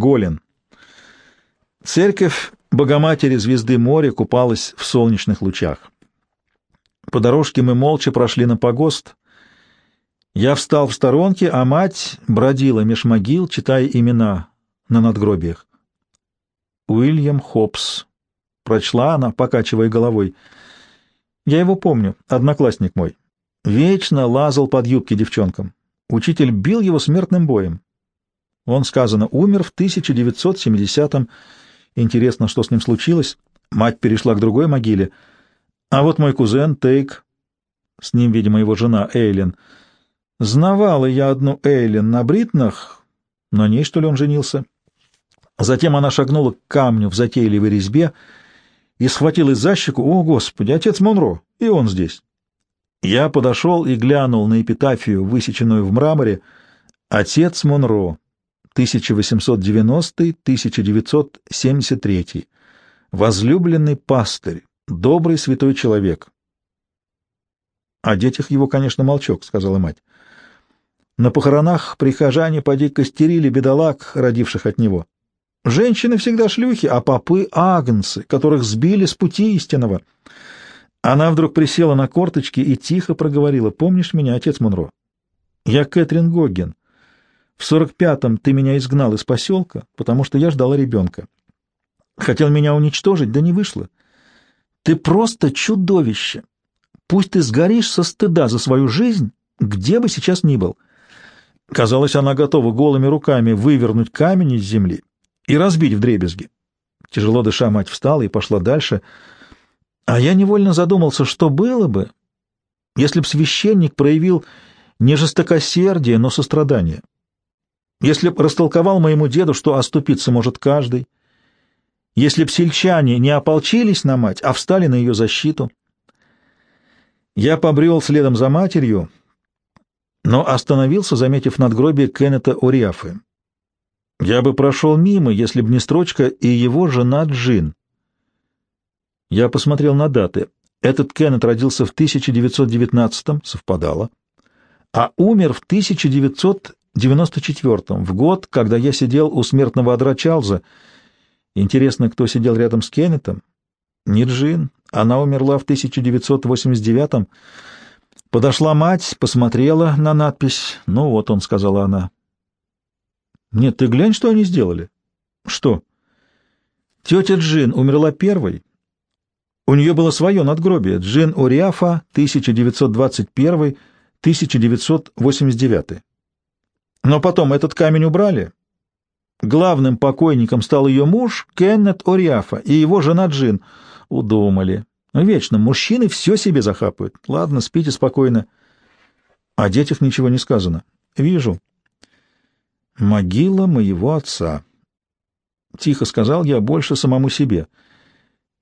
Голен. Церковь Богоматери Звезды моря купалась в солнечных лучах. По дорожке мы молча прошли на погост. Я встал в сторонке, а мать бродила меж могил, читая имена на надгробиях. Уильям Хопс. Прочла она, покачивая головой. Я его помню, одноклассник мой. Вечно лазал под юбки девчонкам. Учитель бил его смертным боем. Он, сказано, умер в 1970-м. Интересно, что с ним случилось. Мать перешла к другой могиле. А вот мой кузен Тейк, с ним, видимо, его жена Эйлин. Знавала я одну Эйлин на Бритнах, на ней, что ли, он женился. Затем она шагнула к камню в затейливой резьбе и схватилась за щеку. «О, Господи, отец Монро! И он здесь!» Я подошел и глянул на эпитафию, высеченную в мраморе. «Отец Монро, 1890-1973. Возлюбленный пастырь, добрый святой человек». «О детях его, конечно, молчок», — сказала мать. На похоронах прихожане поди костерили бедолаг, родивших от него. Женщины всегда шлюхи, а попы — агнцы, которых сбили с пути истинного. Она вдруг присела на корточки и тихо проговорила. «Помнишь меня, отец Монро? Я Кэтрин Гогген. В сорок пятом ты меня изгнал из поселка, потому что я ждала ребенка. Хотел меня уничтожить, да не вышло. Ты просто чудовище. Пусть ты сгоришь со стыда за свою жизнь, где бы сейчас ни был». Казалось, она готова голыми руками вывернуть камень из земли и разбить вдребезги. Тяжело дыша, мать встала и пошла дальше. А я невольно задумался, что было бы, если б священник проявил не жестокосердие, но сострадание. Если б растолковал моему деду, что оступиться может каждый. Если б сельчане не ополчились на мать, а встали на ее защиту. Я побрел следом за матерью, но остановился, заметив надгробие Кеннета Ориафы. Я бы прошел мимо, если б не строчка и его жена Джин. Я посмотрел на даты. Этот Кеннет родился в 1919-м, совпадало, а умер в 1994-м, в год, когда я сидел у смертного одра Чарльза. Интересно, кто сидел рядом с Кеннетом? Не Джин. Она умерла в 1989-м. Подошла мать, посмотрела на надпись. «Ну вот он», — сказала она. Нет, ты глянь, что они сделали. Что? Тетя Джин умерла первой. У нее было свое надгробие. Джин Ориафа, 1921-1989. Но потом этот камень убрали. Главным покойником стал ее муж Кеннет Ориафа и его жена Джин. Удумали. Вечно мужчины все себе захапают. Ладно, спите спокойно. О детях ничего не сказано. Вижу. «Могила моего отца». Тихо сказал я больше самому себе.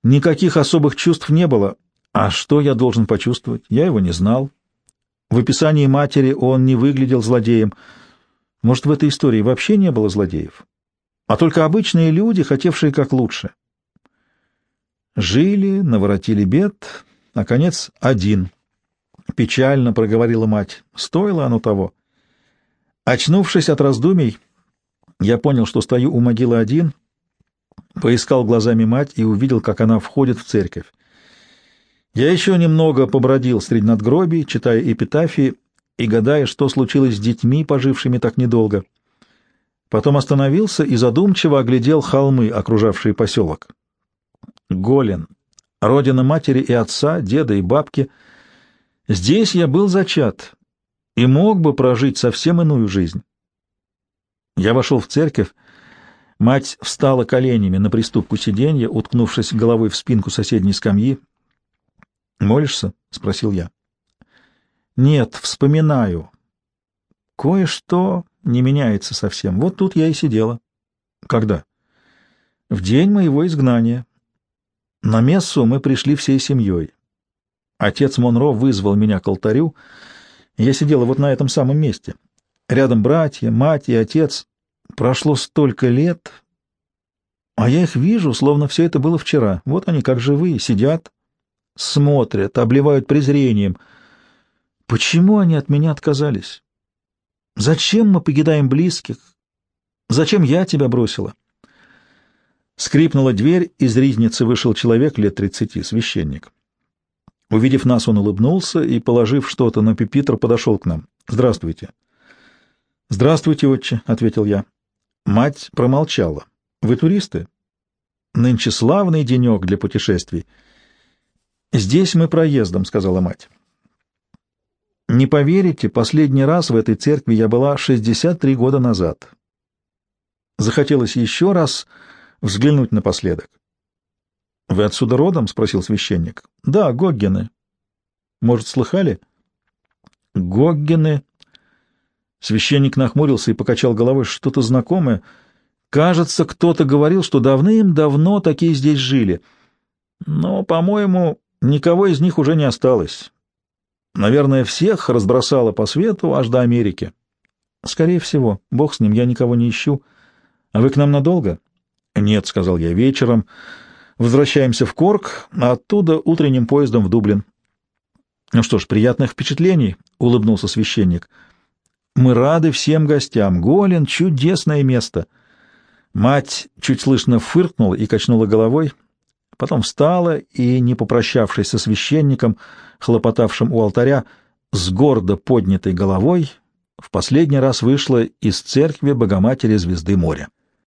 Никаких особых чувств не было. А что я должен почувствовать? Я его не знал. В описании матери он не выглядел злодеем. Может, в этой истории вообще не было злодеев? А только обычные люди, хотевшие как лучше. Жили, наворотили бед, наконец, один. Печально проговорила мать. Стоило оно того. Очнувшись от раздумий, я понял, что стою у могилы один, поискал глазами мать и увидел, как она входит в церковь. Я еще немного побродил среди надгробий, читая эпитафии и гадая, что случилось с детьми, пожившими так недолго. Потом остановился и задумчиво оглядел холмы, окружавшие поселок. Голен, родина матери и отца, деда и бабки. Здесь я был зачат, и мог бы прожить совсем иную жизнь. Я вошел в церковь. Мать встала коленями на приступку сиденья, уткнувшись головой в спинку соседней скамьи. «Молишься?» — спросил я. «Нет, вспоминаю. Кое-что не меняется совсем. Вот тут я и сидела». «Когда?» «В день моего изгнания. На мессу мы пришли всей семьей. Отец Монро вызвал меня к алтарю, — я сидела вот на этом самом месте. Рядом братья, мать и отец. Прошло столько лет, а я их вижу, словно все это было вчера. Вот они, как живые, сидят, смотрят, обливают презрением. Почему они от меня отказались? Зачем мы покидаем близких? Зачем я тебя бросила? Скрипнула дверь, из ризницы вышел человек лет тридцати, священник. Увидев нас, он улыбнулся и, положив что-то на пепитр, подошел к нам. «Здравствуйте». «Здравствуйте, отче», — ответил я. Мать промолчала. «Вы туристы?» «Нынче славный денек для путешествий». «Здесь мы проездом», — сказала мать. «Не поверите, последний раз в этой церкви я была 63 года назад. Захотелось еще раз взглянуть напоследок. — Вы отсюда родом? — спросил священник. — Да, Гоггены. — Может, слыхали? — Гоггены. Священник нахмурился и покачал головой. Что-то знакомое. Кажется, кто-то говорил, что давным-давно такие здесь жили. Но, по-моему, никого из них уже не осталось. Наверное, всех разбросало по свету аж до Америки. Скорее всего. Бог с ним, я никого не ищу. А вы к нам надолго? Нет, — сказал я, — вечером. Возвращаемся в Корк, а оттуда утренним поездом в Дублин. Ну что ж, приятных впечатлений, — улыбнулся священник. Мы рады всем гостям. Голен — чудесное место. Мать чуть слышно фыркнула и качнула головой, потом встала и, не попрощавшись со священником, хлопотавшим у алтаря, с гордо поднятой головой в последний раз вышла из церкви Богоматери Звезды моря.